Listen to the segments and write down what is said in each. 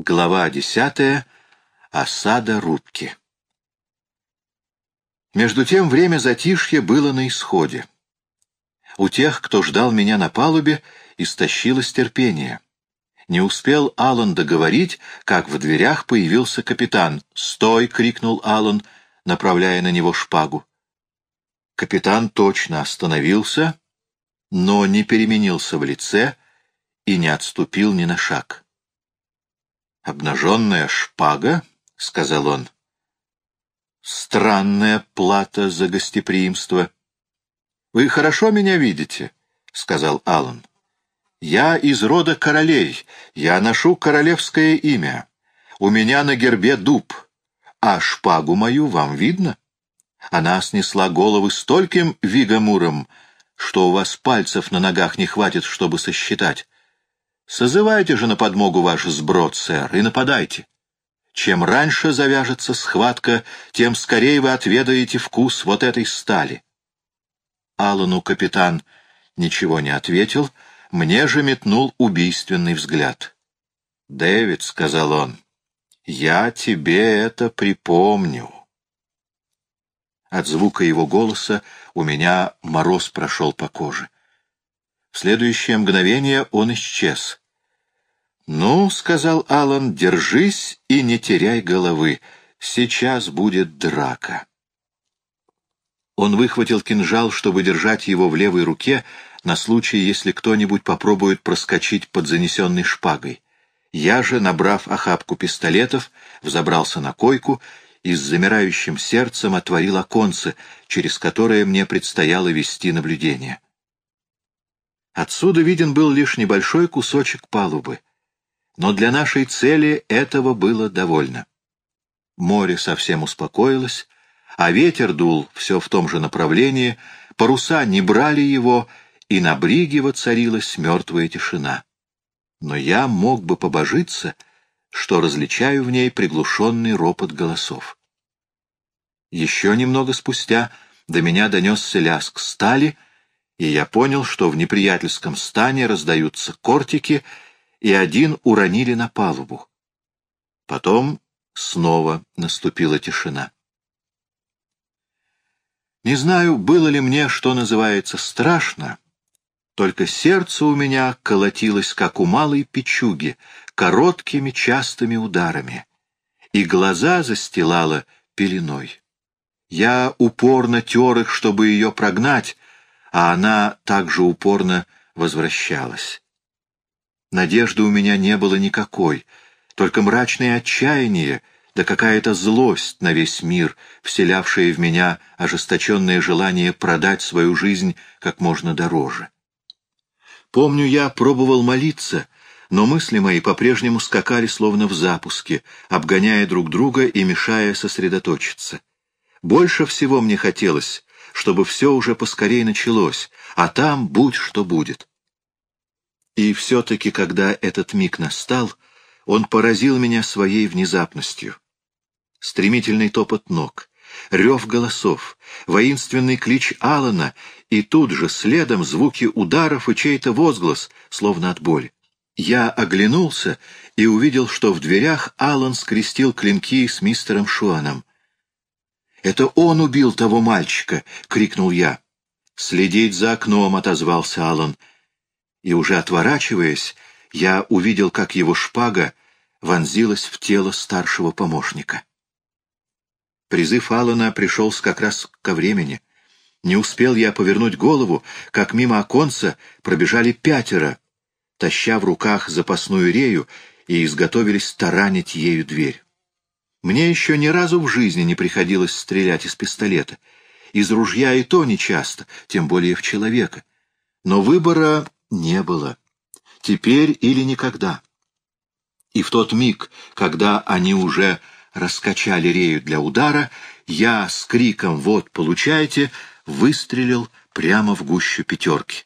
Глава десятая. Осада рубки. Между тем время затишья было на исходе. У тех, кто ждал меня на палубе, истощилось терпение. Не успел Аллан договорить, как в дверях появился капитан. «Стой!» — крикнул Аллан, направляя на него шпагу. Капитан точно остановился, но не переменился в лице и не отступил ни на шаг. «Обнаженная шпага?» — сказал он. «Странная плата за гостеприимство». «Вы хорошо меня видите?» — сказал Аллан. «Я из рода королей, я ношу королевское имя. У меня на гербе дуб, а шпагу мою вам видно? Она снесла головы стольким вигамуром, что у вас пальцев на ногах не хватит, чтобы сосчитать. Созывайте же на подмогу ваш сброд, сэр, и нападайте. Чем раньше завяжется схватка, тем скорее вы отведаете вкус вот этой стали. Аллану капитан ничего не ответил, мне же метнул убийственный взгляд. «Дэвид», — сказал он, — «я тебе это припомню». От звука его голоса у меня мороз прошел по коже. В следующее мгновение он исчез. «Ну, — сказал Алан, — держись и не теряй головы. Сейчас будет драка». Он выхватил кинжал, чтобы держать его в левой руке на случай, если кто-нибудь попробует проскочить под занесенной шпагой. Я же, набрав охапку пистолетов, взобрался на койку и с замирающим сердцем отворил оконце, через которое мне предстояло вести наблюдение. Отсюда виден был лишь небольшой кусочек палубы. Но для нашей цели этого было довольно. Море совсем успокоилось, а ветер дул все в том же направлении, паруса не брали его, и на бриге воцарилась мертвая тишина. Но я мог бы побожиться, что различаю в ней приглушенный ропот голосов. Еще немного спустя до меня донесся лязг стали — и я понял, что в неприятельском стане раздаются кортики, и один уронили на палубу. Потом снова наступила тишина. Не знаю, было ли мне, что называется, страшно, только сердце у меня колотилось, как у малой печуги, короткими частыми ударами, и глаза застилало пеленой. Я упорно тер их, чтобы ее прогнать, а она также упорно возвращалась. Надежды у меня не было никакой, только мрачное отчаяние, да какая-то злость на весь мир, вселявшая в меня ожесточенное желание продать свою жизнь как можно дороже. Помню, я пробовал молиться, но мысли мои по-прежнему скакали словно в запуске, обгоняя друг друга и мешая сосредоточиться. Больше всего мне хотелось чтобы все уже поскорей началось, а там будь что будет. И все-таки, когда этот миг настал, он поразил меня своей внезапностью. Стремительный топот ног, рев голосов, воинственный клич Алана и тут же следом звуки ударов и чей-то возглас, словно от боли. Я оглянулся и увидел, что в дверях Алан скрестил клинки с мистером Шуаном. «Это он убил того мальчика!» — крикнул я. «Следить за окном!» — отозвался Аллан. И уже отворачиваясь, я увидел, как его шпага вонзилась в тело старшего помощника. Призыв Аллана пришелся как раз ко времени. Не успел я повернуть голову, как мимо оконца пробежали пятеро, таща в руках запасную рею и изготовились таранить ею дверь. Мне еще ни разу в жизни не приходилось стрелять из пистолета. Из ружья и то нечасто, тем более в человека. Но выбора не было. Теперь или никогда. И в тот миг, когда они уже раскачали рею для удара, я с криком «Вот, получайте!» выстрелил прямо в гущу пятерки.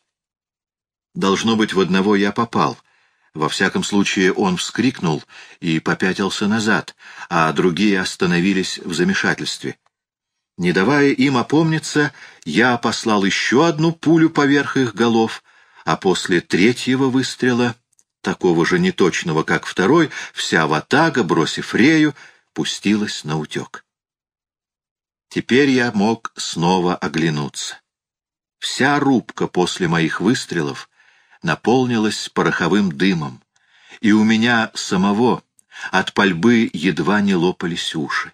Должно быть, в одного я попал — во всяком случае, он вскрикнул и попятился назад, а другие остановились в замешательстве. Не давая им опомниться, я послал еще одну пулю поверх их голов, а после третьего выстрела такого же неточного, как второй, вся ватага, бросив рею, пустилась на утек. Теперь я мог снова оглянуться. Вся рубка после моих выстрелов наполнилась пороховым дымом, и у меня самого от пальбы едва не лопались уши.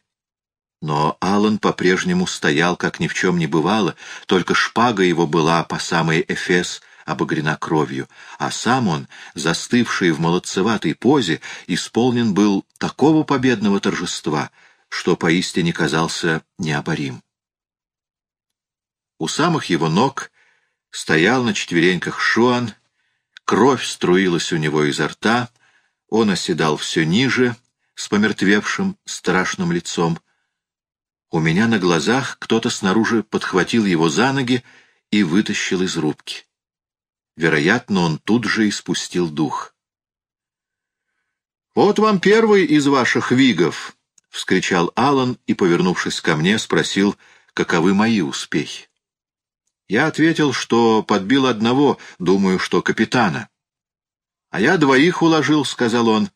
Но Алан по-прежнему стоял, как ни в чем не бывало, только шпага его была по самый эфес обогрена кровью, а сам он, застывший в молодцеватой позе, исполнен был такого победного торжества, что поистине казался необорим. У самых его ног стоял на четвереньках Шуан, кровь струилась у него изо рта, он оседал все ниже, с помертвевшим страшным лицом. У меня на глазах кто-то снаружи подхватил его за ноги и вытащил из рубки. Вероятно, он тут же испустил дух. «Вот вам первый из ваших вигов!» — вскричал Алан и, повернувшись ко мне, спросил, каковы мои успехи. Я ответил, что подбил одного, думаю, что капитана. — А я двоих уложил, — сказал он.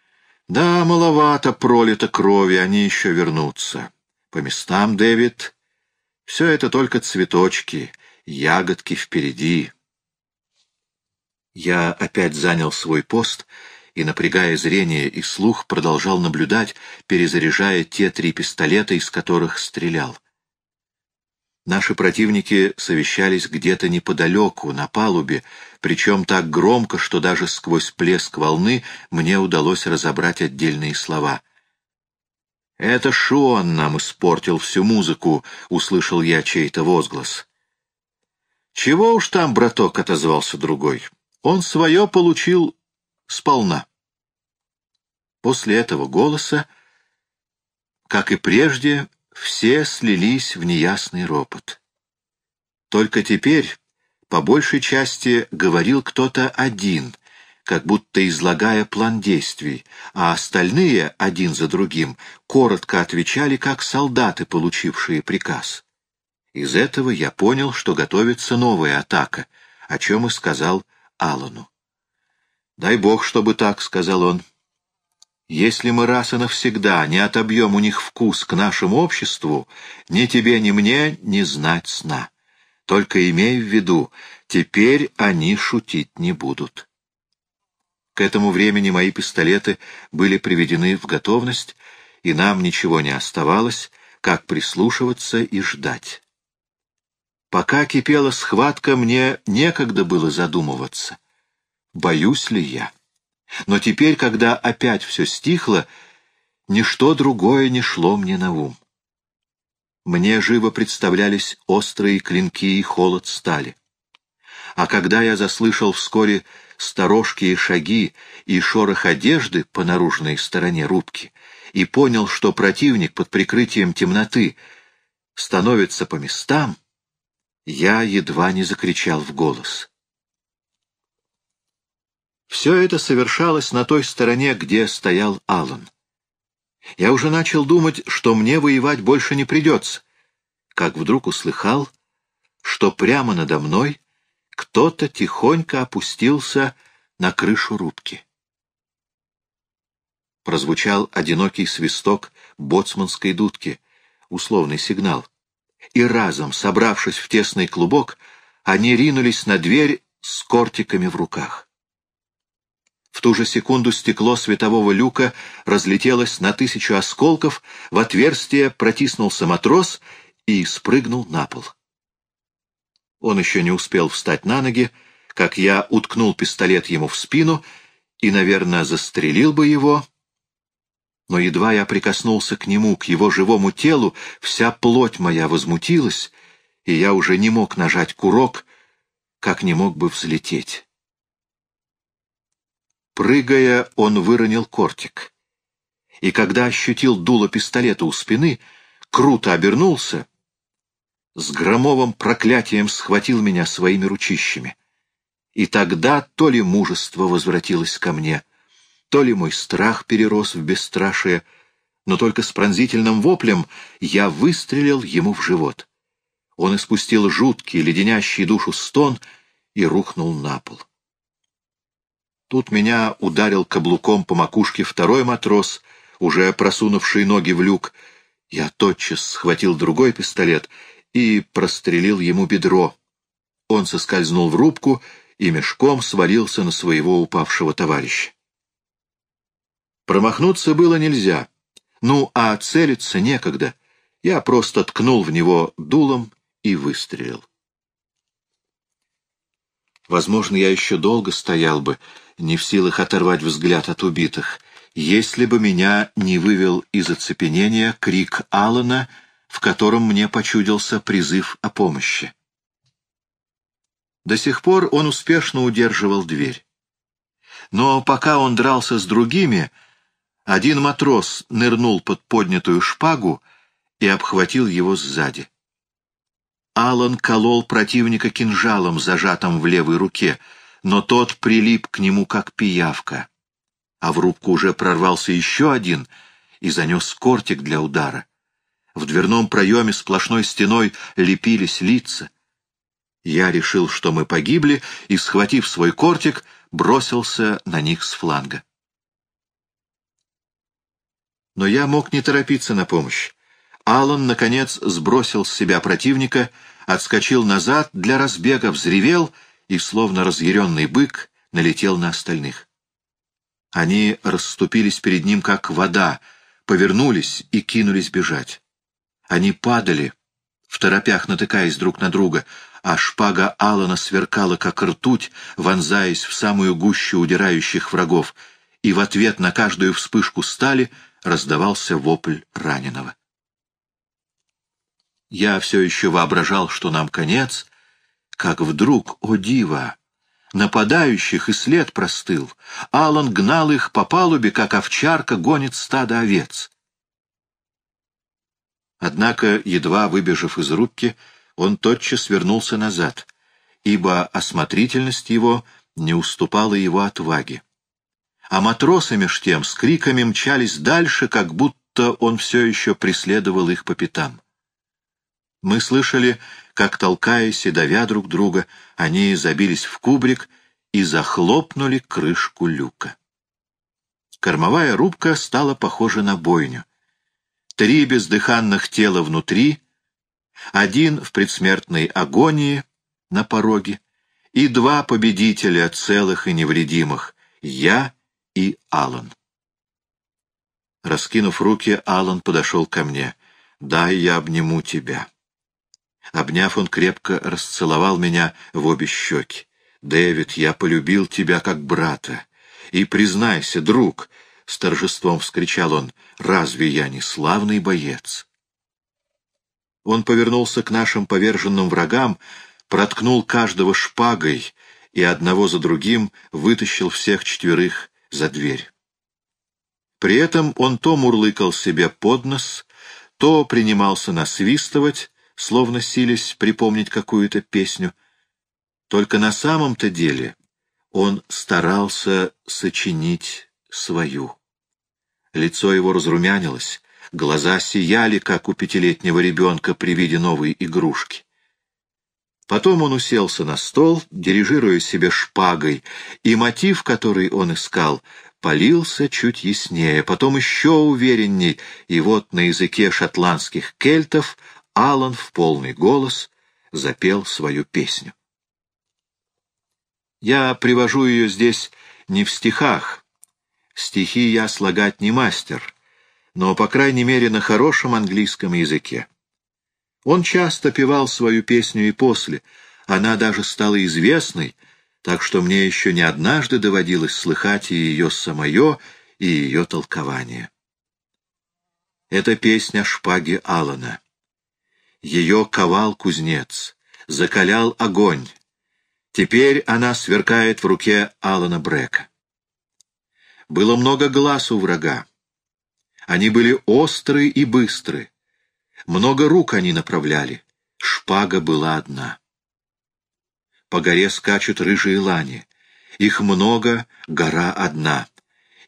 — Да, маловато пролито крови, они еще вернутся. По местам, Дэвид, все это только цветочки, ягодки впереди. Я опять занял свой пост и, напрягая зрение и слух, продолжал наблюдать, перезаряжая те три пистолета, из которых стрелял. Наши противники совещались где-то неподалеку, на палубе, причем так громко, что даже сквозь плеск волны мне удалось разобрать отдельные слова. «Это Шон нам испортил всю музыку», — услышал я чей-то возглас. «Чего уж там, браток», — отозвался другой. «Он свое получил сполна». После этого голоса, как и прежде, все слились в неясный ропот. Только теперь, по большей части, говорил кто-то один, как будто излагая план действий, а остальные, один за другим, коротко отвечали, как солдаты, получившие приказ. Из этого я понял, что готовится новая атака, о чем и сказал Аллану. «Дай бог, чтобы так», — сказал он. Если мы раз и навсегда не отобьем у них вкус к нашему обществу, ни тебе, ни мне не знать сна. Только имей в виду, теперь они шутить не будут. К этому времени мои пистолеты были приведены в готовность, и нам ничего не оставалось, как прислушиваться и ждать. Пока кипела схватка, мне некогда было задумываться, боюсь ли я. Но теперь, когда опять все стихло, ничто другое не шло мне на ум. Мне живо представлялись острые клинки и холод стали. А когда я заслышал вскоре сторожки и шаги и шорох одежды по наружной стороне рубки и понял, что противник под прикрытием темноты становится по местам, я едва не закричал в голос. Все это совершалось на той стороне, где стоял Аллан. Я уже начал думать, что мне воевать больше не придется, как вдруг услыхал, что прямо надо мной кто-то тихонько опустился на крышу рубки. Прозвучал одинокий свисток боцманской дудки, условный сигнал, и разом, собравшись в тесный клубок, они ринулись на дверь с кортиками в руках. В ту же секунду стекло светового люка разлетелось на тысячу осколков, в отверстие протиснулся матрос и спрыгнул на пол. Он еще не успел встать на ноги, как я уткнул пистолет ему в спину и, наверное, застрелил бы его, но едва я прикоснулся к нему, к его живому телу, вся плоть моя возмутилась, и я уже не мог нажать курок, как не мог бы взлететь. Прыгая, он выронил кортик. И когда ощутил дуло пистолета у спины, круто обернулся, с громовым проклятием схватил меня своими ручищами. И тогда то ли мужество возвратилось ко мне, то ли мой страх перерос в бесстрашие, но только с пронзительным воплем я выстрелил ему в живот. Он испустил жуткий, леденящий душу стон и рухнул на пол. Тут меня ударил каблуком по макушке второй матрос, уже просунувший ноги в люк. Я тотчас схватил другой пистолет и прострелил ему бедро. Он соскользнул в рубку и мешком свалился на своего упавшего товарища. Промахнуться было нельзя. Ну, а целиться некогда. Я просто ткнул в него дулом и выстрелил. Возможно, я еще долго стоял бы, не в силах оторвать взгляд от убитых, если бы меня не вывел из оцепенения крик Алана, в котором мне почудился призыв о помощи. До сих пор он успешно удерживал дверь. Но пока он дрался с другими, один матрос нырнул под поднятую шпагу и обхватил его сзади. Алан колол противника кинжалом, зажатым в левой руке, но тот прилип к нему, как пиявка. А в рубку уже прорвался еще один и занес кортик для удара. В дверном проеме сплошной стеной лепились лица. Я решил, что мы погибли, и, схватив свой кортик, бросился на них с фланга. Но я мог не торопиться на помощь. Алан, наконец, сбросил с себя противника, отскочил назад для разбега, взревел и, словно разъяренный бык, налетел на остальных. Они расступились перед ним, как вода, повернулись и кинулись бежать. Они падали, в торопях натыкаясь друг на друга, а шпага Алана сверкала, как ртуть, вонзаясь в самую гущу удирающих врагов, и в ответ на каждую вспышку стали раздавался вопль раненого. Я все еще воображал, что нам конец, как вдруг, о диво, нападающих и след простыл. Алан гнал их по палубе, как овчарка гонит стадо овец. Однако, едва выбежав из рубки, он тотчас вернулся назад, ибо осмотрительность его не уступала его отваге. А матросы меж тем с криками мчались дальше, как будто он все еще преследовал их по пятам. Мы слышали, как, толкаясь и давя друг друга, они забились в кубрик и захлопнули крышку люка. Кормовая рубка стала похожа на бойню. Три бездыханных тела внутри, один в предсмертной агонии на пороге, и два победителя целых и невредимых — я и Алан. Раскинув руки, Алан подошел ко мне. «Дай я обниму тебя». Обняв, он крепко расцеловал меня в обе щеки. «Дэвид, я полюбил тебя как брата. И признайся, друг!» — с торжеством вскричал он. «Разве я не славный боец?» Он повернулся к нашим поверженным врагам, проткнул каждого шпагой и одного за другим вытащил всех четверых за дверь. При этом он то мурлыкал себе под нос, то принимался насвистывать, словно сились припомнить какую-то песню. Только на самом-то деле он старался сочинить свою. Лицо его разрумянилось, глаза сияли, как у пятилетнего ребенка при виде новой игрушки. Потом он уселся на стол, дирижируя себе шпагой, и мотив, который он искал, полился чуть яснее, потом еще уверенней, и вот на языке шотландских кельтов Алан в полный голос запел свою песню. Я привожу ее здесь не в стихах. Стихи я слагать не мастер, но, по крайней мере, на хорошем английском языке. Он часто певал свою песню и после, она даже стала известной, так что мне еще не однажды доводилось слыхать и ее самое, и ее толкование. Это песня шпаги Алана. Ее ковал кузнец, закалял огонь. Теперь она сверкает в руке Алана Брека. Было много глаз у врага. Они были острые и быстрые. Много рук они направляли. Шпага была одна. По горе скачут рыжие лани. Их много, гора одна.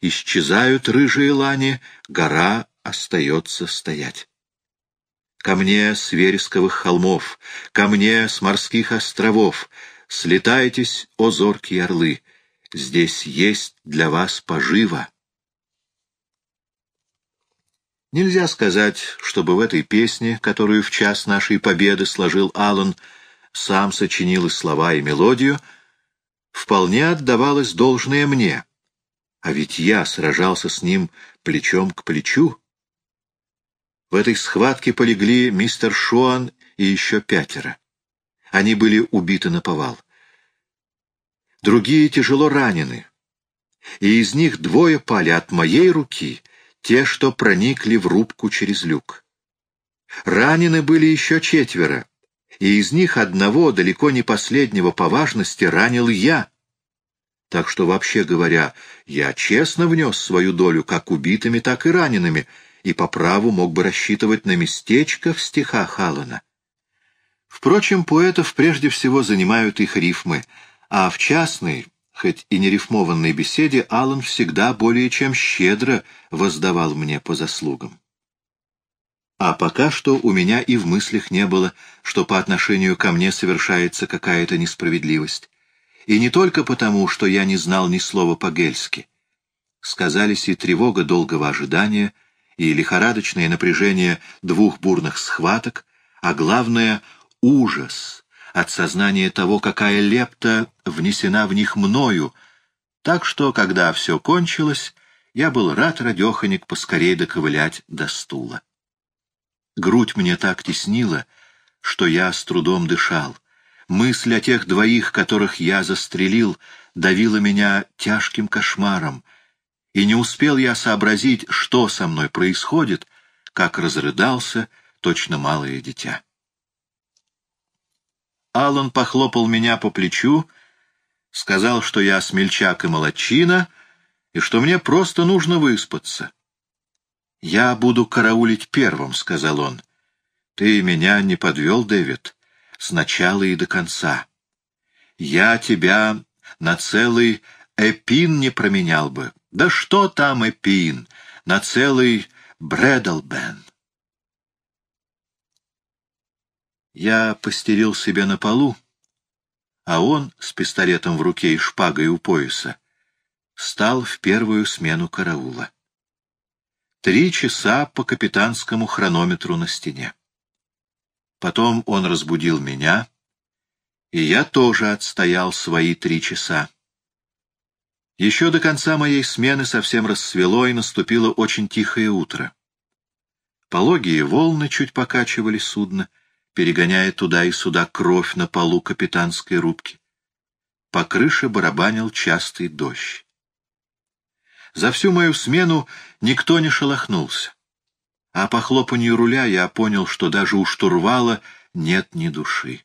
Исчезают рыжие лани, гора остается стоять. Ко мне с вересковых холмов, ко мне с морских островов, Слетайтесь, о зоркие орлы, здесь есть для вас поживо. Нельзя сказать, чтобы в этой песне, которую в час нашей победы сложил Аллан, сам сочинил и слова, и мелодию, вполне отдавалось должное мне, а ведь я сражался с ним плечом к плечу. В этой схватке полегли мистер Шуан и еще пятеро. Они были убиты на повал. Другие тяжело ранены, и из них двое пали от моей руки, те, что проникли в рубку через люк. Ранены были еще четверо, и из них одного, далеко не последнего по важности, ранил я. Так что, вообще говоря, я честно внес свою долю как убитыми, так и ранеными, и по праву мог бы рассчитывать на местечко в стихах Аллана. Впрочем, поэтов прежде всего занимают их рифмы, а в частной, хоть и не рифмованной беседе, Аллан всегда более чем щедро воздавал мне по заслугам. А пока что у меня и в мыслях не было, что по отношению ко мне совершается какая-то несправедливость. И не только потому, что я не знал ни слова по-гельски. Сказались и тревога долгого ожидания, и лихорадочное напряжение двух бурных схваток, а главное — ужас от сознания того, какая лепта внесена в них мною, так что, когда все кончилось, я был рад, радеханик, поскорей доковылять до стула. Грудь мне так теснила, что я с трудом дышал. Мысль о тех двоих, которых я застрелил, давила меня тяжким кошмаром, и не успел я сообразить, что со мной происходит, как разрыдался точно малое дитя. Аллан похлопал меня по плечу, сказал, что я смельчак и молодчина, и что мне просто нужно выспаться. «Я буду караулить первым», — сказал он. «Ты меня не подвел, Дэвид, с начала и до конца. Я тебя на целый эпин не променял бы. Да что там эпин? На целый Брэдлбен». Я постелил себе на полу, а он, с пистолетом в руке и шпагой у пояса, стал в первую смену караула. Три часа по капитанскому хронометру на стене. Потом он разбудил меня, и я тоже отстоял свои три часа. Еще до конца моей смены совсем рассвело, и наступило очень тихое утро. Пологие волны чуть покачивали судно, перегоняя туда и сюда кровь на полу капитанской рубки. По крыше барабанил частый дождь. За всю мою смену никто не шелохнулся. А по хлопанью руля я понял, что даже у штурвала нет ни души.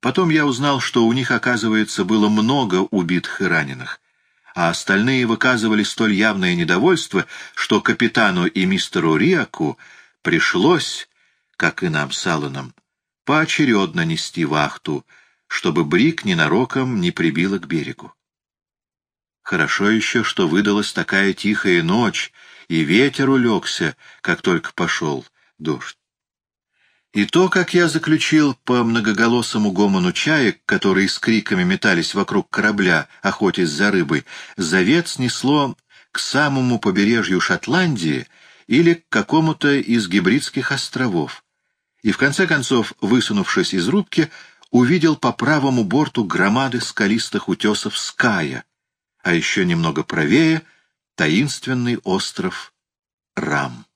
Потом я узнал, что у них, оказывается, было много убитых и раненых, а остальные выказывали столь явное недовольство, что капитану и мистеру Риаку пришлось, как и нам с Алланом, поочередно нести вахту, чтобы Брик ненароком не прибило к берегу. Хорошо еще, что выдалась такая тихая ночь, и ветер улегся, как только пошел дождь. И то, как я заключил по многоголосому гомону чаек, которые с криками метались вокруг корабля, охотясь за рыбой, завет снесло к самому побережью Шотландии или к какому-то из гибридских островов. И в конце концов, высунувшись из рубки, увидел по правому борту громады скалистых утесов Ская — а еще немного правее — таинственный остров Рам.